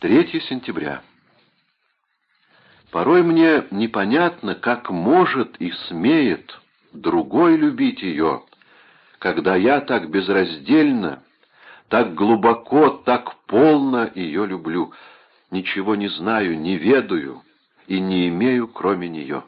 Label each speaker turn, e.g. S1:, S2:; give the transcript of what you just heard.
S1: 3 сентября. Порой мне непонятно, как может и смеет другой любить ее, когда я так безраздельно, так глубоко, так полно ее люблю, ничего не знаю, не ведаю и не имею, кроме нее.